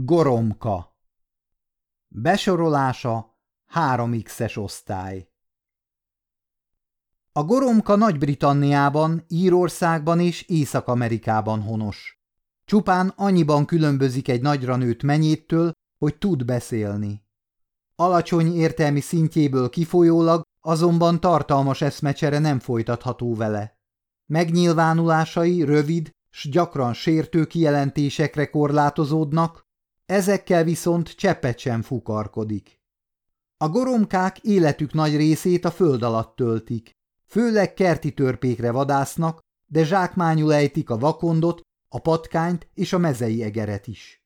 Goromka Besorolása 3x-es osztály A goromka Nagy-Britanniában, Írországban és Észak-Amerikában honos. Csupán annyiban különbözik egy nagyra nőtt menyéttől, hogy tud beszélni. Alacsony értelmi szintjéből kifolyólag azonban tartalmas eszmecsere nem folytatható vele. Megnyilvánulásai rövid, s gyakran sértő kijelentésekre korlátozódnak, ezekkel viszont cseppet sem fukarkodik. A goromkák életük nagy részét a föld alatt töltik. Főleg kerti törpékre vadásznak, de zsákmányul ejtik a vakondot, a patkányt és a mezei egeret is.